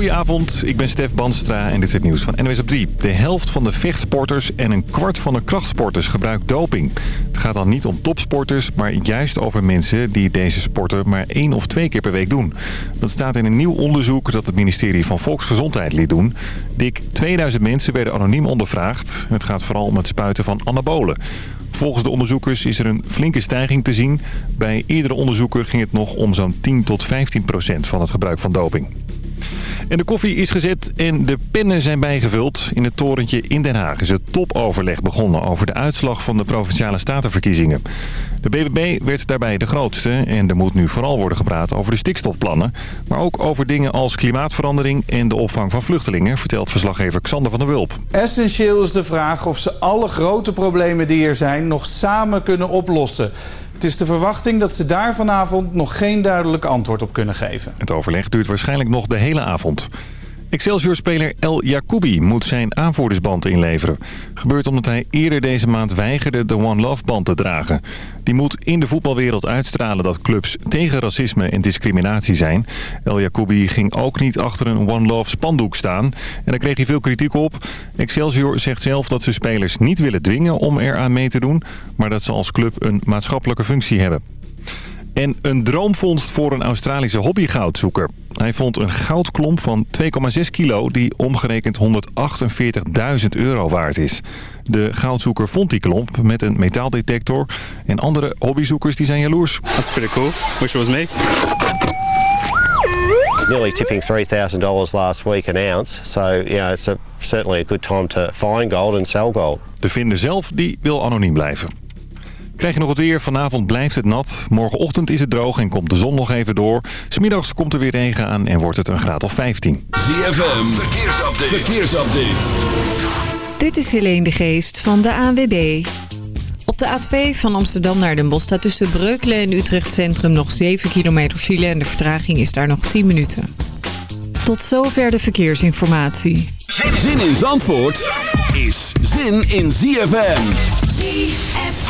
Goedenavond, ik ben Stef Banstra en dit is het nieuws van NWS op 3. De helft van de vechtsporters en een kwart van de krachtsporters gebruikt doping. Het gaat dan niet om topsporters, maar juist over mensen die deze sporten maar één of twee keer per week doen. Dat staat in een nieuw onderzoek dat het ministerie van Volksgezondheid liet doen. Dik 2000 mensen werden anoniem ondervraagd. Het gaat vooral om het spuiten van anabolen. Volgens de onderzoekers is er een flinke stijging te zien. Bij eerdere onderzoeken ging het nog om zo'n 10 tot 15 procent van het gebruik van doping. En de koffie is gezet en de pennen zijn bijgevuld. In het torentje in Den Haag is het topoverleg begonnen over de uitslag van de Provinciale Statenverkiezingen. De BBB werd daarbij de grootste en er moet nu vooral worden gepraat over de stikstofplannen. Maar ook over dingen als klimaatverandering en de opvang van vluchtelingen, vertelt verslaggever Xander van der Wulp. Essentieel is de vraag of ze alle grote problemen die er zijn nog samen kunnen oplossen. Het is de verwachting dat ze daar vanavond nog geen duidelijk antwoord op kunnen geven. Het overleg duurt waarschijnlijk nog de hele avond. Excelsior-speler El Jacoubi moet zijn aanvoerdersband inleveren. Gebeurt omdat hij eerder deze maand weigerde de One Love-band te dragen. Die moet in de voetbalwereld uitstralen dat clubs tegen racisme en discriminatie zijn. El Jacoubi ging ook niet achter een One Love spandoek staan. En daar kreeg hij veel kritiek op. Excelsior zegt zelf dat ze spelers niet willen dwingen om eraan mee te doen... maar dat ze als club een maatschappelijke functie hebben. En een droomvondst voor een Australische hobbygoudzoeker. Hij vond een goudklomp van 2,6 kilo die omgerekend 148.000 euro waard is. De goudzoeker vond die klomp met een metaaldetector. En andere hobbyzoekers die zijn jaloers. That's pretty cool. Wish it was me. Nearly tipping $3,000 last week an ounce. So, you know, it's a, certainly a good time to find gold and sell gold. De vinder zelf die wil anoniem blijven. Krijg je nog het weer. Vanavond blijft het nat. Morgenochtend is het droog en komt de zon nog even door. Smiddags komt er weer regen aan en wordt het een graad of 15. ZFM, verkeersupdate. verkeersupdate. Dit is Helene de Geest van de ANWB. Op de A2 van Amsterdam naar Den Bosch staat tussen Breukelen en Utrecht Centrum nog 7 kilometer file en de vertraging is daar nog 10 minuten. Tot zover de verkeersinformatie. Zin in Zandvoort is zin in ZFM. ZFM.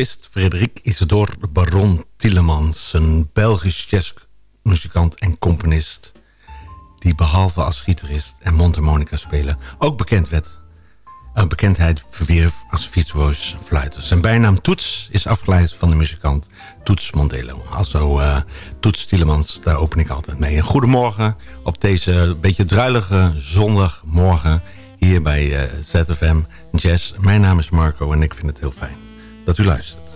Jean-Baptiste Frederik Isidore Baron Tielemans. Een Belgisch jazzmuzikant en componist... die behalve als gitarist en mondharmonica spelen... ook bekend werd een bekendheid verwierf als virtuoos fluiter. Zijn bijnaam Toets is afgeleid van de muzikant Toets Mondelo. Also uh, Toets Tielemans, daar open ik altijd mee. Goedemorgen op deze beetje druilige zondagmorgen hier bij eh, ZFM Jazz. Mijn naam is Marco en ik vind het heel fijn dat u luistert.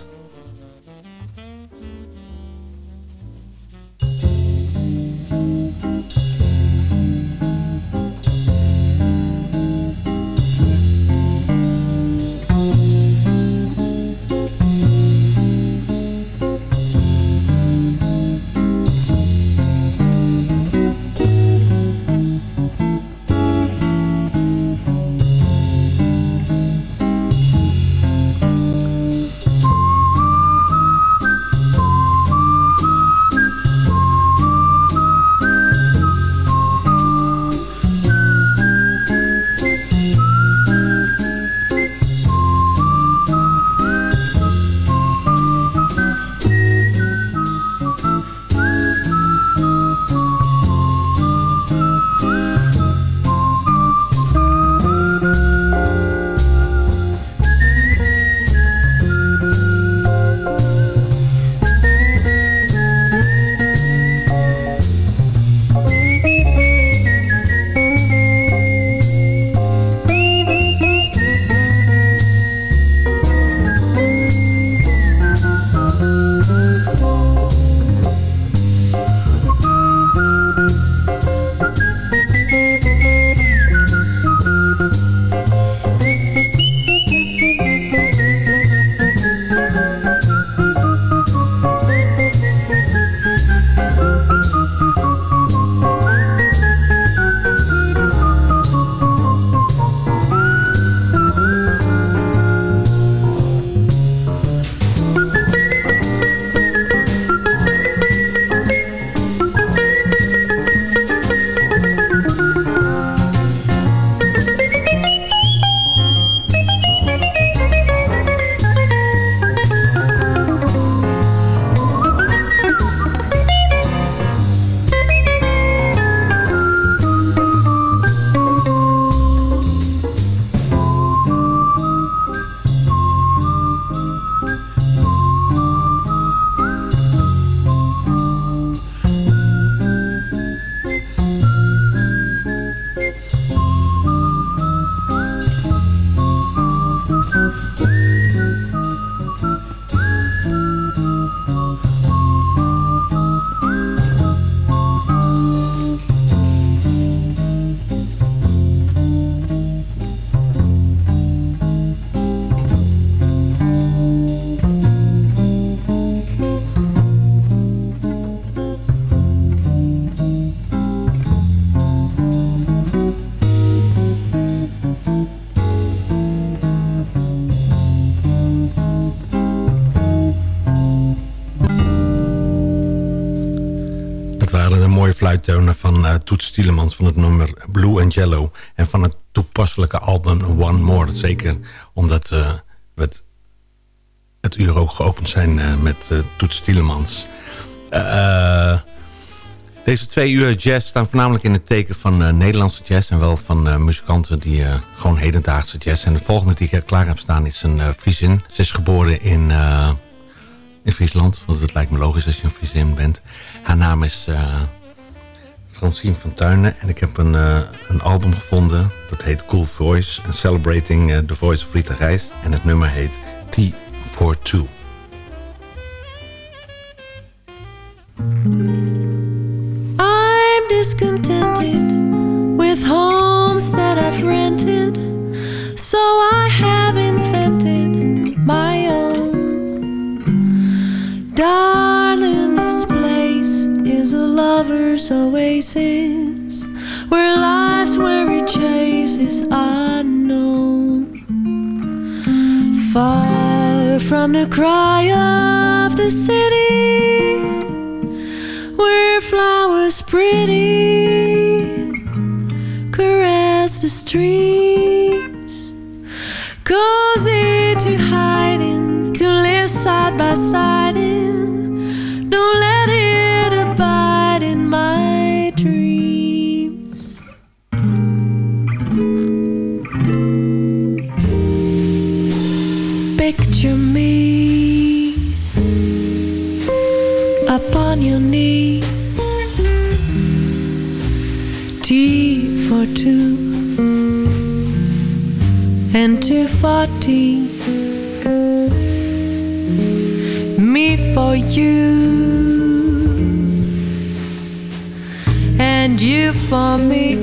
Van uh, Toets Stielemans van het nummer Blue and Yellow. En van het toepasselijke album One More. Zeker omdat uh, we het, het uur ook geopend zijn uh, met Toets Stielemans. deze twee uur jazz staan voornamelijk in het teken van Nederlandse jazz... en wel van muzikanten die gewoon hedendaagse jazz. En de volgende die ik klaar heb staan is een Friesin. Ze is geboren in, in Friesland, want het lijkt me logisch als je een Friesin bent. Haar naam is Francine van Tuinen. En ik heb een, uh, een album gevonden. Dat heet Cool Voice. And Celebrating uh, the Voice of Rita Reis. En het nummer heet T42. I'm discontented with homes that I've rented. So I have invented my own. Darling, lover's oasis, where life's weary chases unknown. Far from the cry of the city, where flowers pretty caress the streams, cozy to hide in, to live side by side in no. Into to forty. Me for you, and you for me.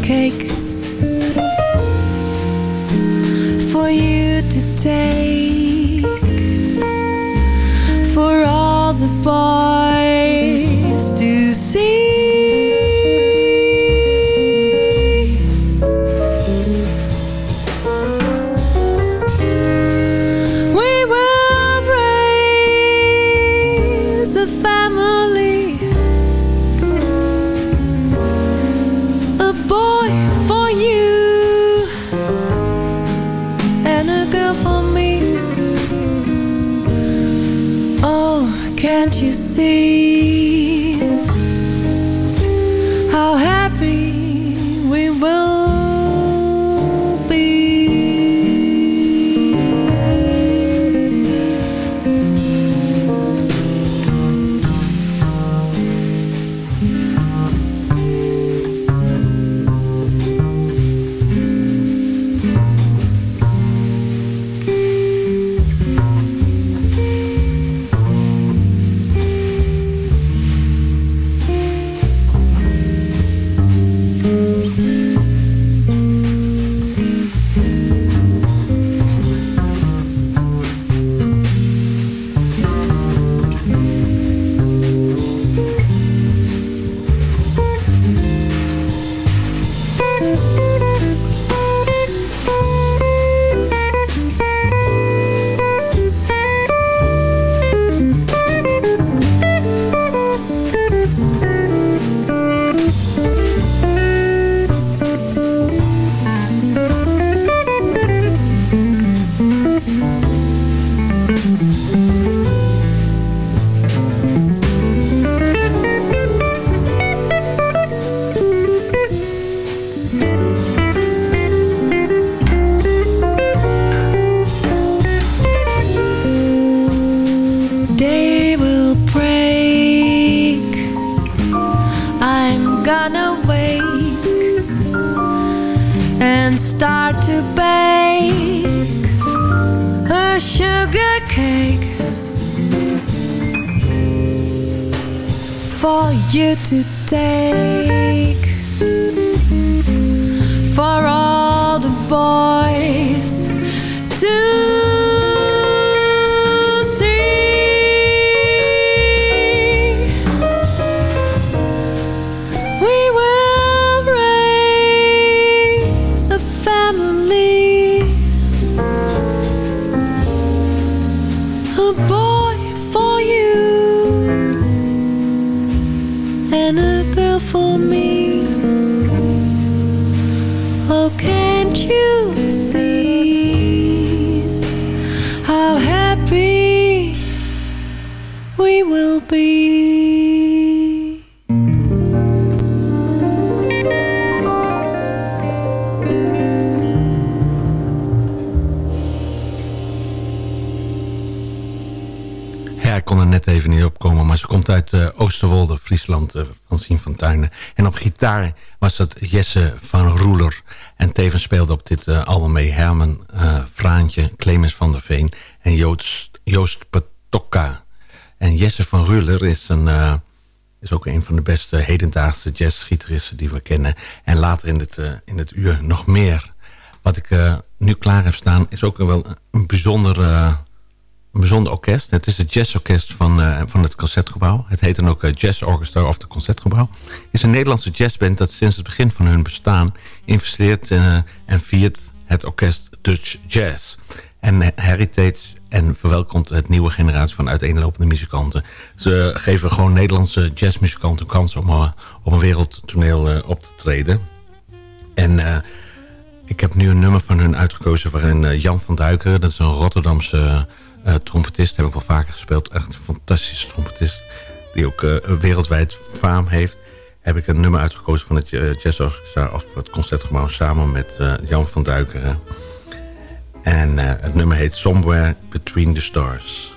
cake. Van Sien eh, van Tuinen. En op gitaar was dat Jesse van Roeler. En tevens speelde op dit eh, album mee Herman eh, Fraantje, Clemens van der Veen en Joost, Joost Patokka. En Jesse van Roeler is een is ook een van de beste hedendaagse jazzgitaristen die we kennen. En later in het, in het uur nog meer. Wat ik nu klaar heb staan is ook wel een bijzondere bijzonder orkest. Het is het jazzorkest van, van het Concertgebouw. Het heet dan ook Jazz Orchestra of het Concertgebouw. Het is een Nederlandse jazzband dat sinds het begin van hun bestaan investeert en viert het orkest Dutch Jazz. En Heritage en verwelkomt het nieuwe generatie van uiteenlopende muzikanten. Ze geven gewoon Nederlandse jazzmuzikanten kans om op een wereldtoneel op te treden. En ik heb nu een nummer van hun uitgekozen waarin Jan van Duiker, dat is een Rotterdamse trompetist, heb ik wel vaker gespeeld, echt een fantastische trompetist, die ook wereldwijd faam heeft, heb ik een nummer uitgekozen van het Jazz Orchestra of het Concertgebouw samen met Jan van Duiker. En het nummer heet Somewhere Between the Stars.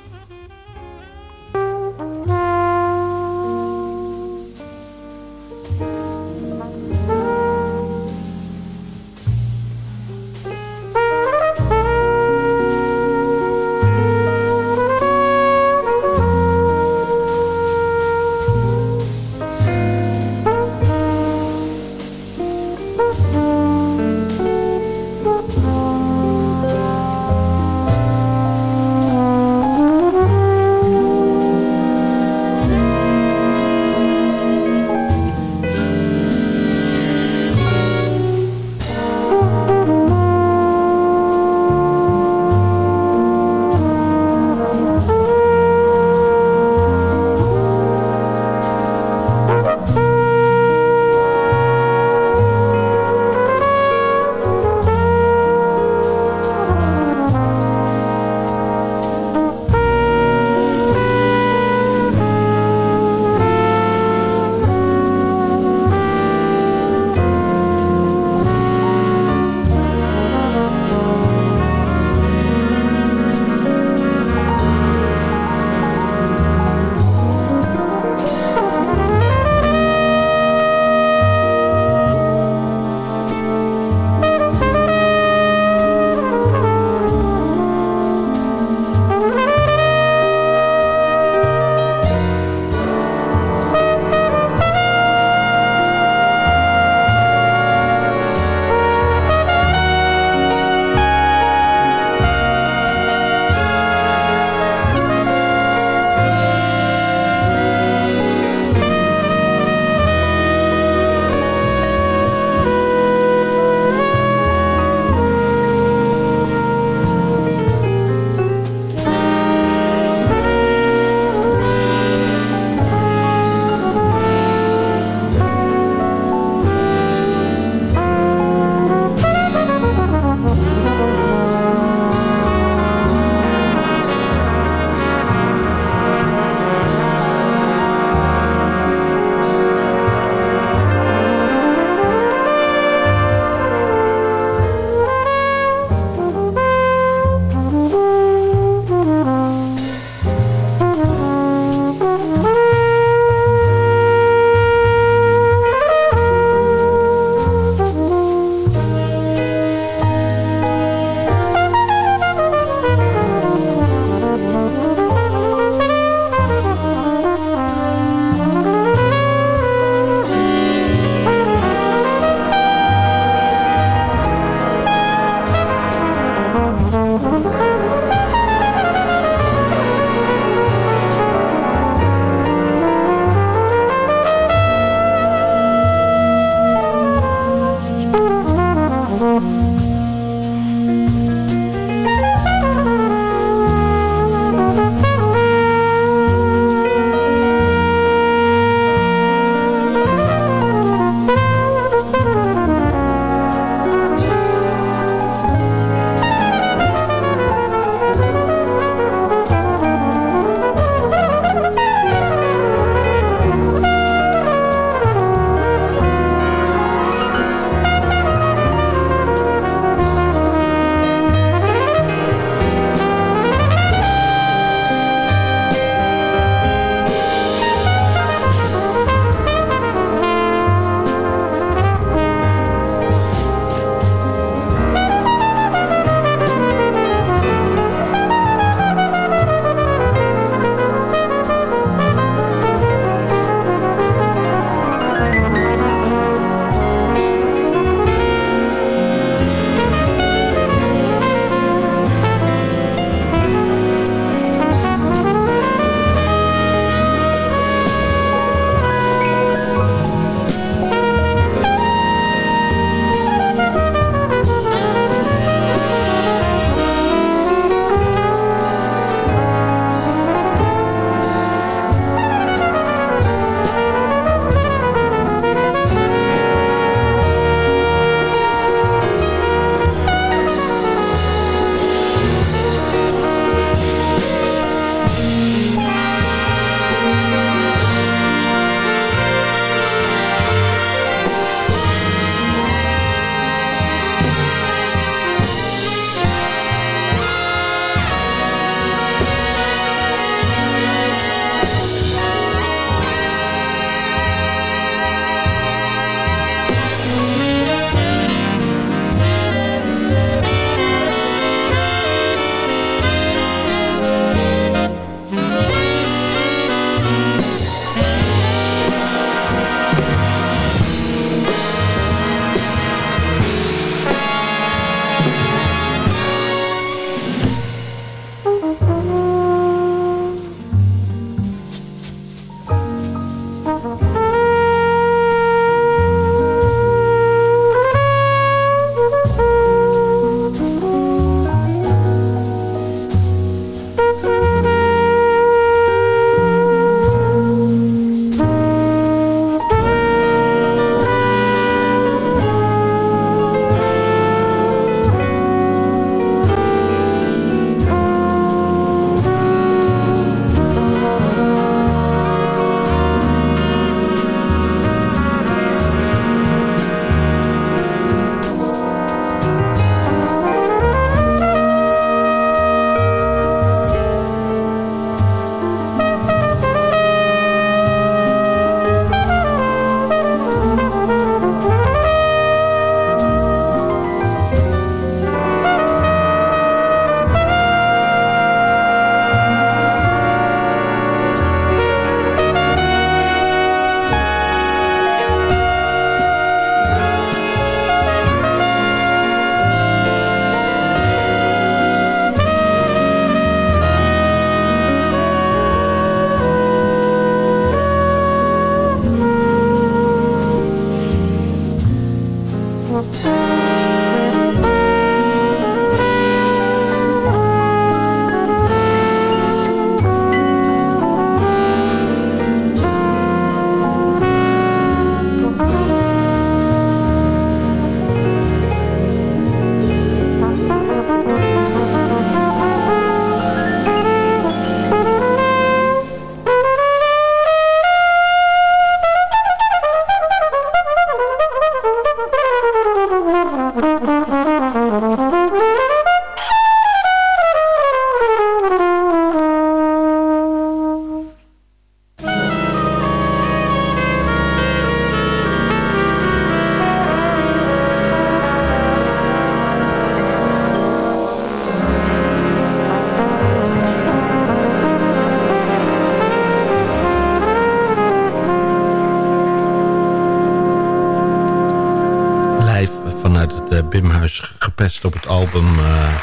Het album uh,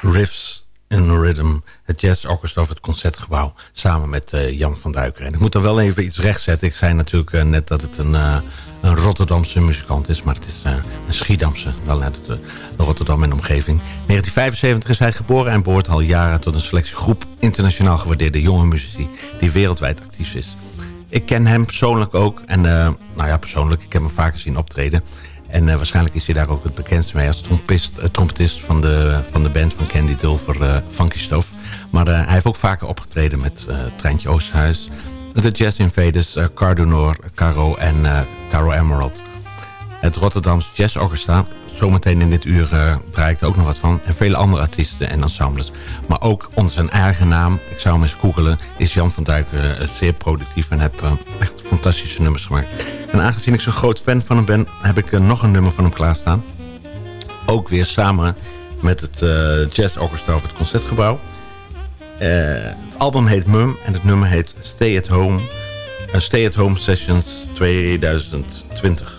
Riffs in Rhythm. Het Jazz Orchestra of het Concertgebouw. Samen met uh, Jan van Duiker. En ik moet er wel even iets rechtzetten. Ik zei natuurlijk net dat het een, een Rotterdamse muzikant is. Maar het is een Schiedamse. Wel net de Rotterdam en omgeving. 1975 is hij geboren en behoort al jaren tot een selectiegroep internationaal gewaardeerde jonge muzici. Die wereldwijd actief is. Ik ken hem persoonlijk ook. En nou ja, persoonlijk. Ik heb hem vaker zien optreden. En uh, waarschijnlijk is hij daar ook het bekendste mee als trompist, uh, trompetist van de, van de band van Candy Dulfer, uh, Funky Stof. Maar hij heeft ook vaker opgetreden met Treintje Oosterhuis, de Jazz Invaders, Cardonor, Caro en Caro Emerald. Het Rotterdamse Jazz Orchestra Zometeen in dit uur uh, ik er ook nog wat van. En vele andere artiesten en ensembles. Maar ook onder zijn eigen naam, ik zou hem eens googelen... is Jan van Duiken uh, zeer productief en heb uh, echt fantastische nummers gemaakt. En aangezien ik zo'n groot fan van hem ben... heb ik nog een nummer van hem klaarstaan. Ook weer samen met het Jazz Orchestra of het Concertgebouw. het album heet Mum en het nummer heet Stay at Home... Stay at Home Sessions 2020.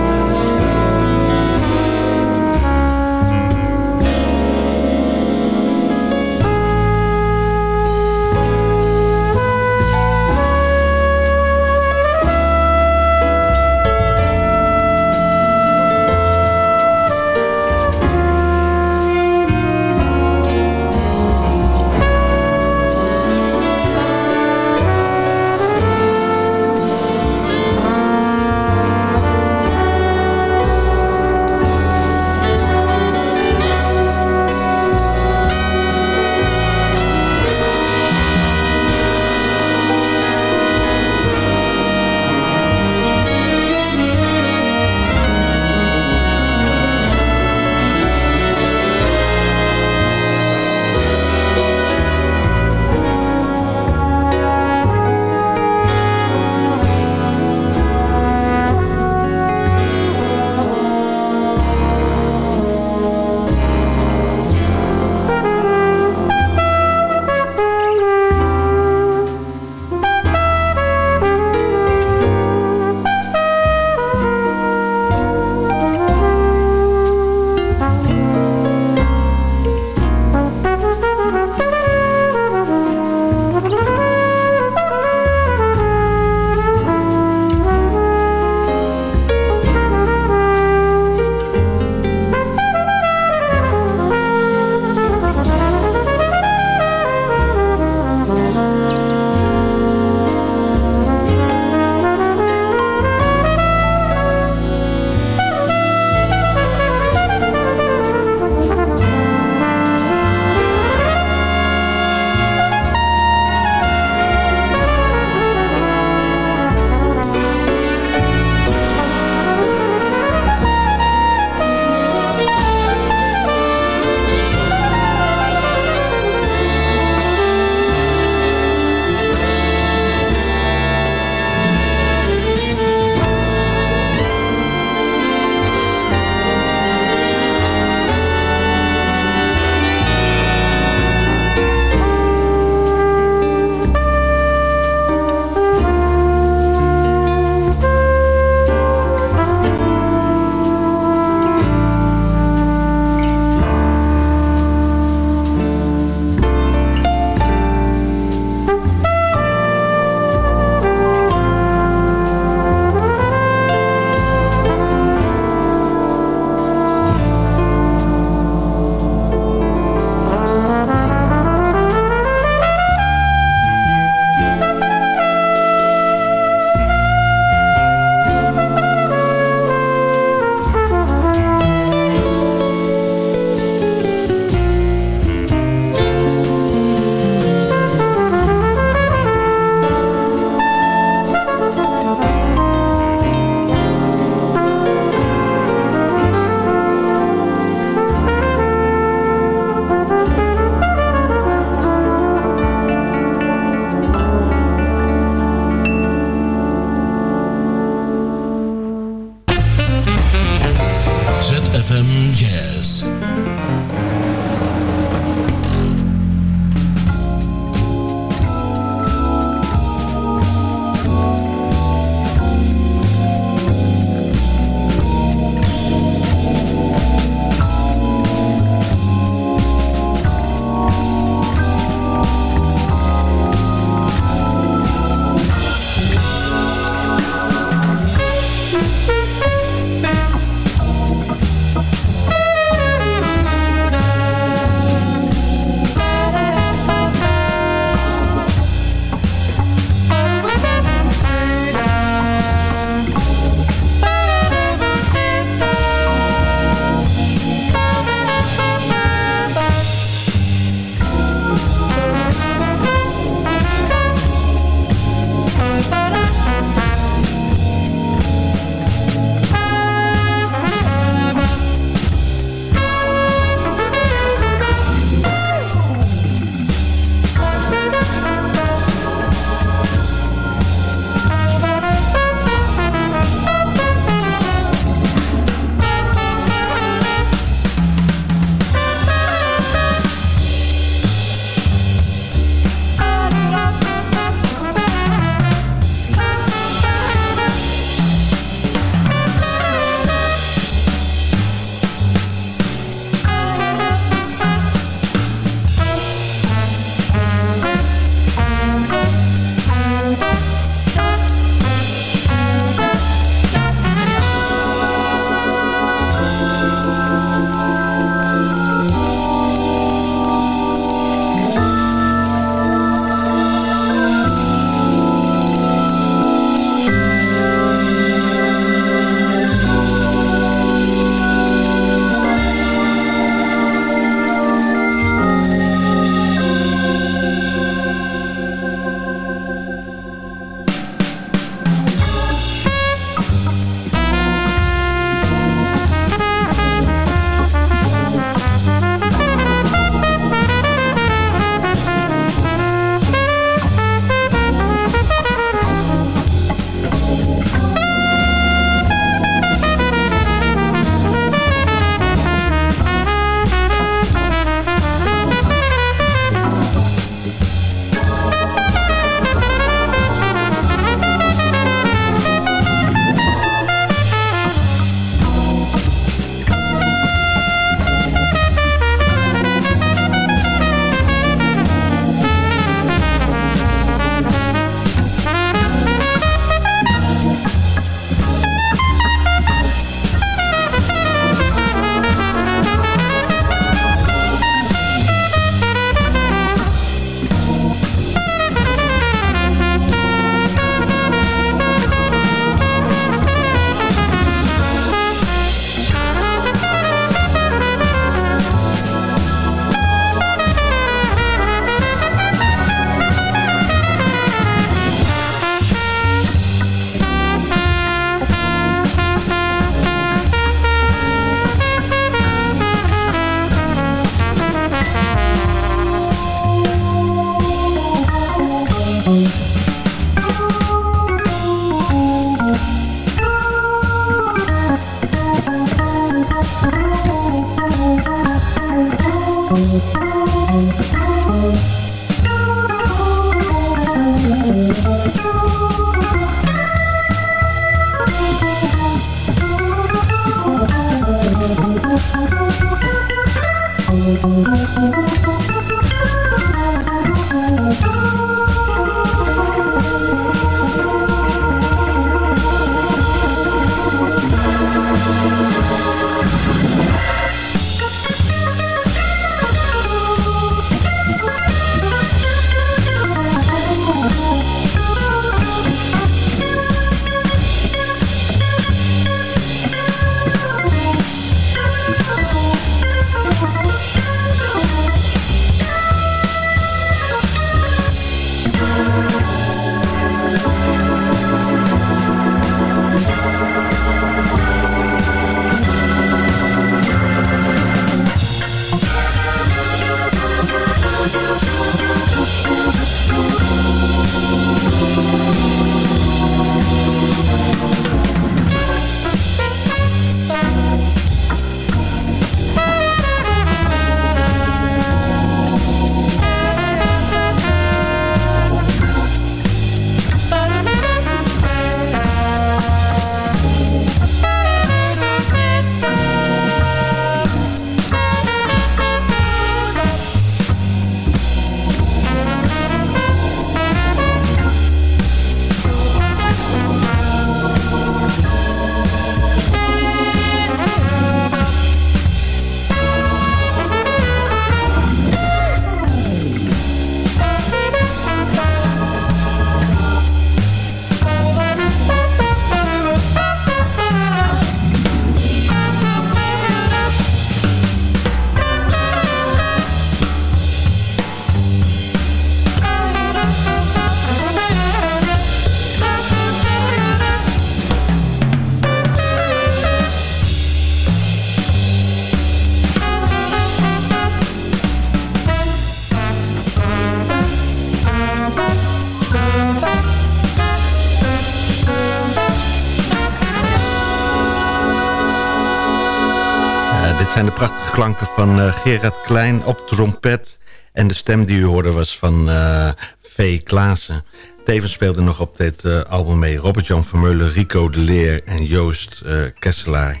De prachtige klanken van uh, Gerard Klein op trompet. En de stem die u hoorde was van uh, V. Klaassen. Tevens speelde nog op dit album mee Robert-Jan Vermeulen, Rico de Leer en Joost Kesselaar.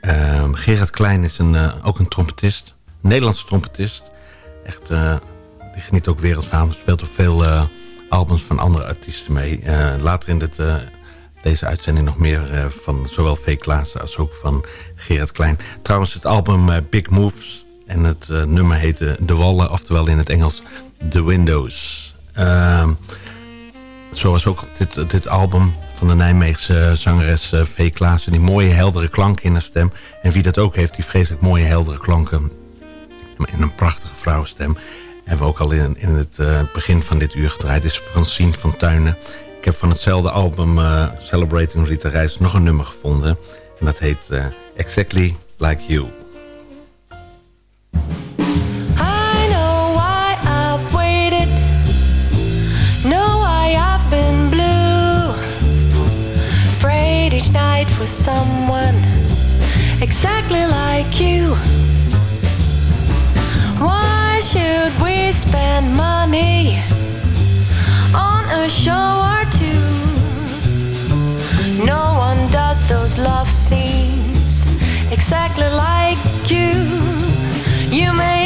Ehm, Gerard Klein is een, ook een trompetist, Nederlandse trompetist. Echt, die geniet ook wereldfaam, speelt op veel albums van andere artiesten mee. later in dit deze uitzending nog meer uh, van zowel V. Klaassen als ook van Gerard Klein. Trouwens het album uh, Big Moves en het uh, nummer heette De Wallen, oftewel in het Engels The Windows. Ehm, zoals ook dit, dit album van de Nijmeegse zangeres V. Klaassen. Die mooie heldere klanken in haar stem. En wie dat ook heeft, die vreselijk mooie heldere klanken in een prachtige vrouwenstem. Hebben we ook al in, in het begin van dit uur gedraaid. is Francine van Tuinen. Ik heb van hetzelfde album uh, Celebrating Rita Reis nog een nummer gevonden. En dat heet uh, Exactly Like You. Know why I've been blue. Prayed each night for someone exactly like you. Why should we spend money on a show no one does those love scenes exactly like you. You make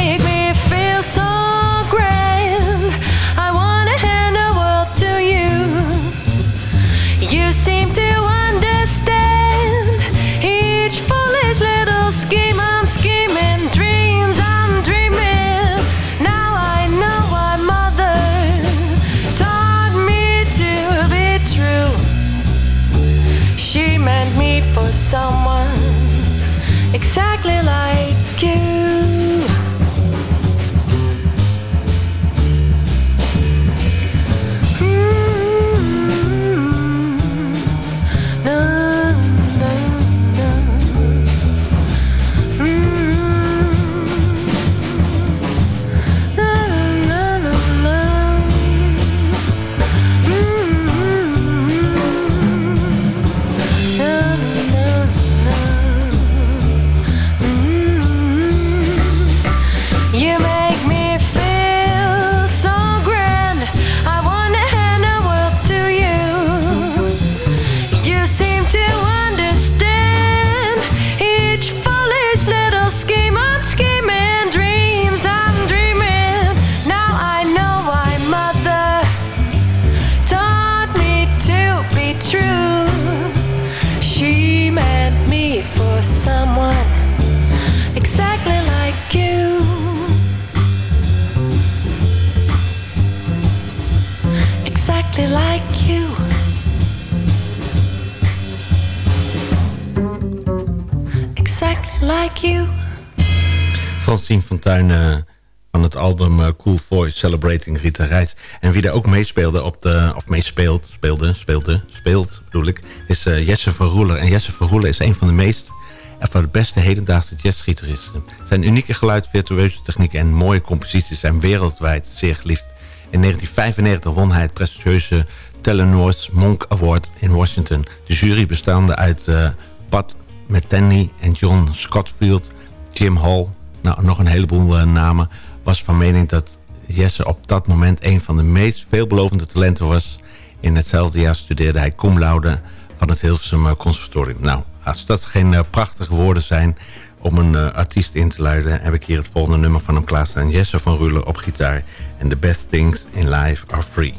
Celebrating Rita Reis. En wie daar ook meespeelde op de, of meespeelt, speelde, speelde, speelt bedoel ik, is uh, Jesse Verroeler. En Jesse Verroeler is een van de meest en van de beste hedendaagse jazzgitaristen. Zijn unieke geluid, virtueuze techniek en mooie composities zijn wereldwijd zeer geliefd. In 1995 won hij het prestigieuze Telenor's Monk Award in Washington. De jury bestaande uit uh, Pat Metheny en John Scottfield, Jim Hall, nou, nog een heleboel namen, was van mening dat Jesse op dat moment een van de meest veelbelovende talenten was. In hetzelfde jaar studeerde hij cum laude van het Hilversum uh, Conservatorium. Nou, als dat geen uh, prachtige woorden zijn om een uh, artiest in te luiden... heb ik hier het volgende nummer van hem klaarstaan. Jesse van Ruler op gitaar. En the best things in life are free.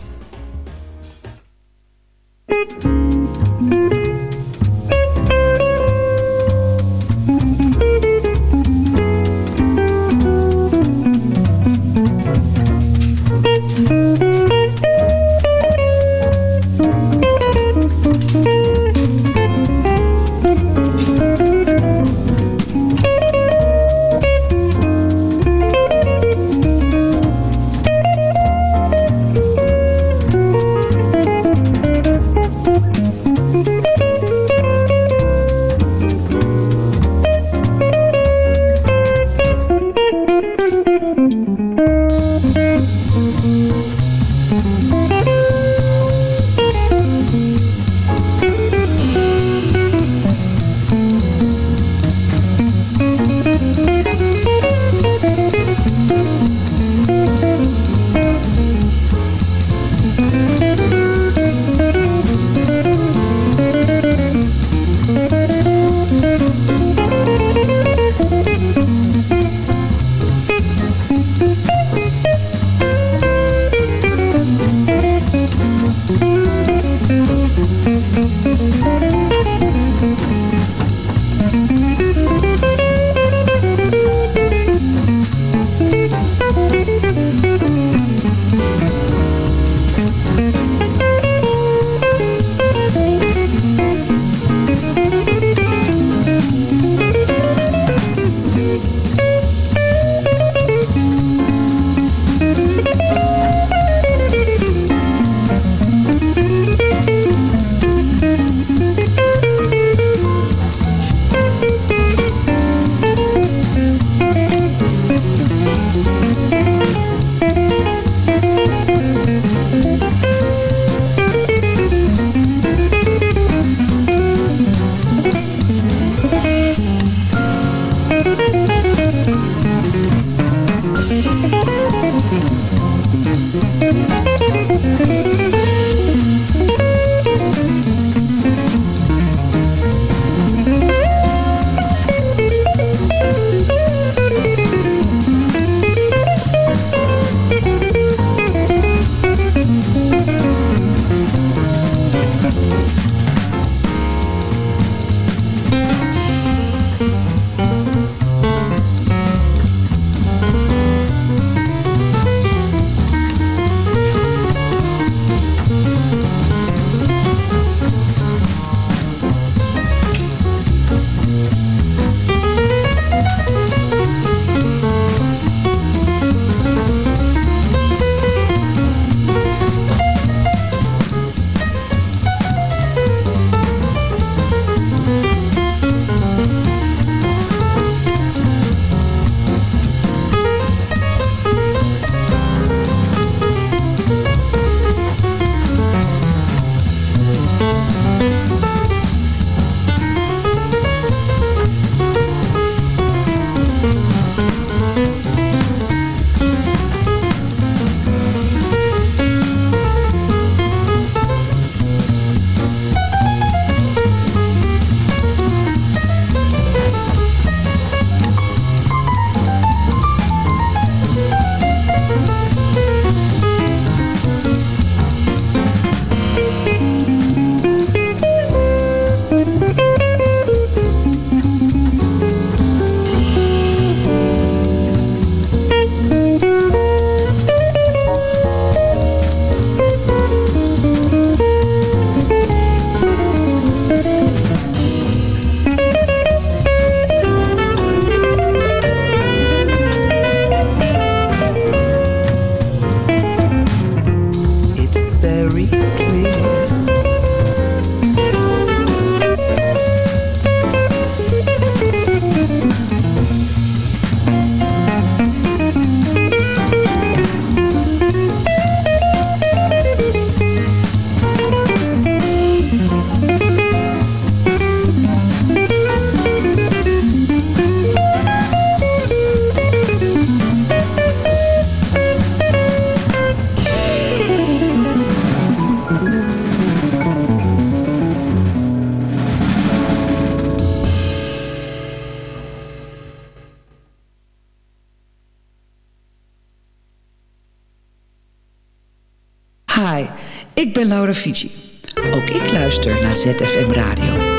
Laura Fiji. Ook ik luister naar ZFM Radio.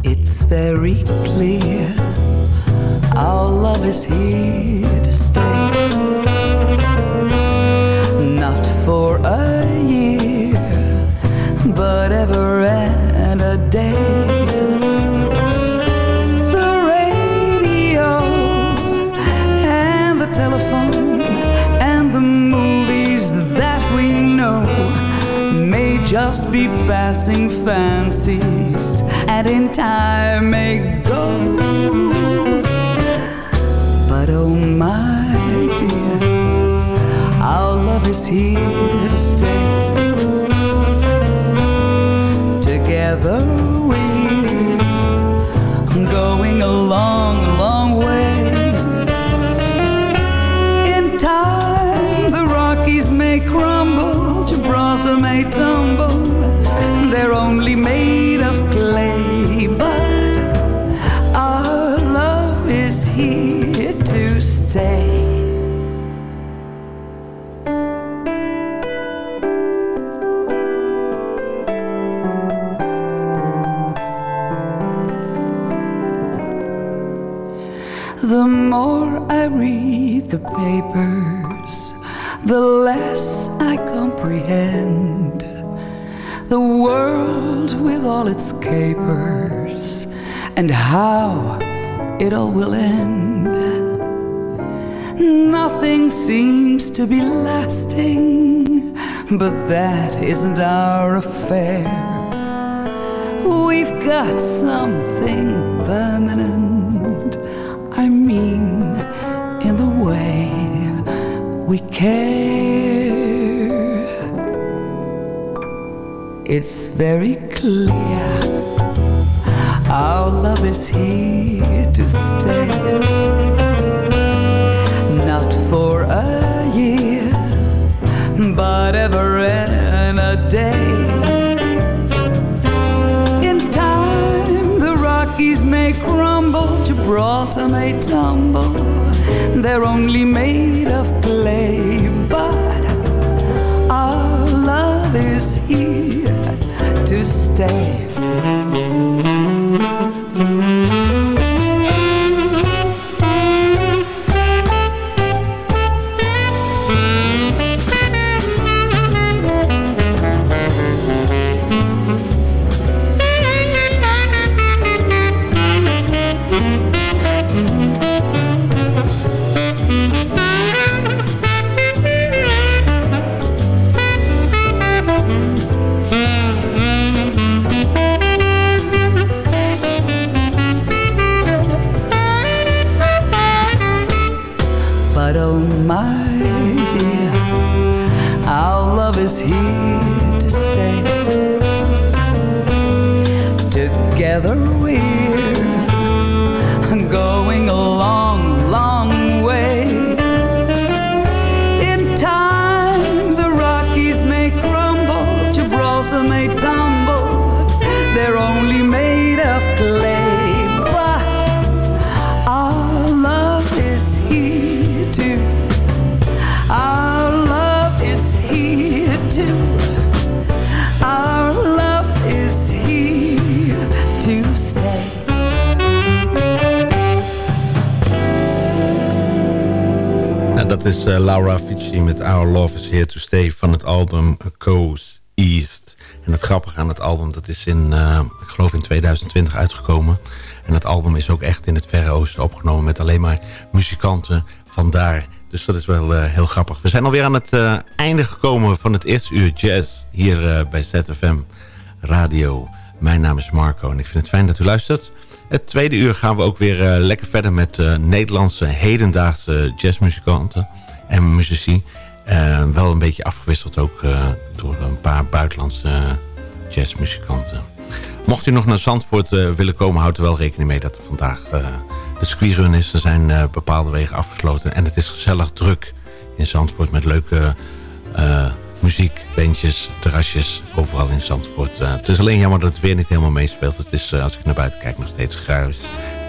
It's very clear our love is here to stay. Passing fancies and in time may go. But oh my dear, our love is here to stay. Together the papers, the less I comprehend the world with all its capers and how it all will end. Nothing seems to be lasting, but that isn't our affair. We've got something It's very clear our love is here to stay. Not for a year, but ever and a day. In time, the Rockies may crumble, Gibraltar may tumble. They're only made of clay, to Is eh, Laura Fici met Our Love is Here to Stay van het album Coast East. En het grappige aan het album, dat is in, eh, ik geloof in 2020 uitgekomen. En het album is ook echt in het Verre Oosten opgenomen met alleen maar muzikanten van daar. Dus dat is wel eh, heel grappig. We zijn alweer aan het einde gekomen van het eerste uur jazz hier bij ZFM Radio. Mijn naam is Marco en ik vind het fijn dat u luistert. Het tweede uur gaan we ook weer lekker verder met Nederlandse hedendaagse jazzmuzikanten en muzici. Eh, wel een beetje afgewisseld ook eh, door een paar buitenlandse jazzmuzikanten. Mocht u nog naar Zandvoort eh, willen komen, houdt er wel rekening mee dat er vandaag de squirrun is. Er zijn bepaalde wegen afgesloten en het is gezellig druk in Zandvoort met leuke muziek, bandjes, terrasjes, overal in Zandvoort. Het is alleen jammer dat het weer niet helemaal meespeelt. Het is, als ik naar buiten kijk, nog steeds grijs,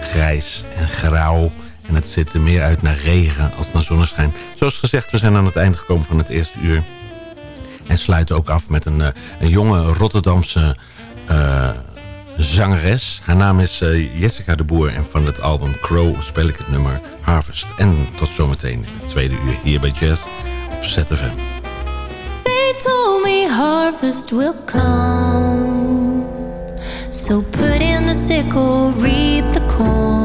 grijs en grauw. En het ziet er meer uit naar regen als naar zonneschijn. Zoals gezegd, we zijn aan het einde gekomen van het eerste uur. En sluiten ook af met een, eh, een jonge Rotterdamse uh, zangeres. Haar naam is uh, Jessica de Boer. En van het album Crow speel ik het nummer Harvest. En tot zometeen het tweede uur hier bij Jazz op ZFM. They told me harvest will come So put in the sickle, reap the corn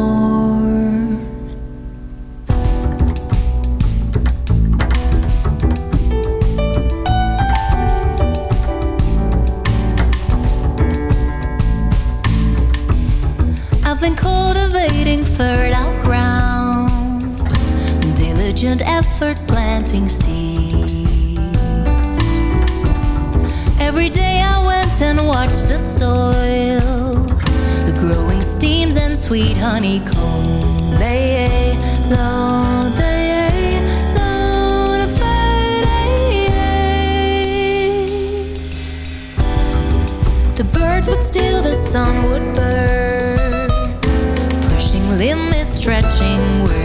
I've been cultivating fertile grounds Diligent effort planting seeds. Every day I went and watched the soil The growing steams and sweet honeycomb. Low eh? The birds would steal, the sun would burn limits, stretching. Will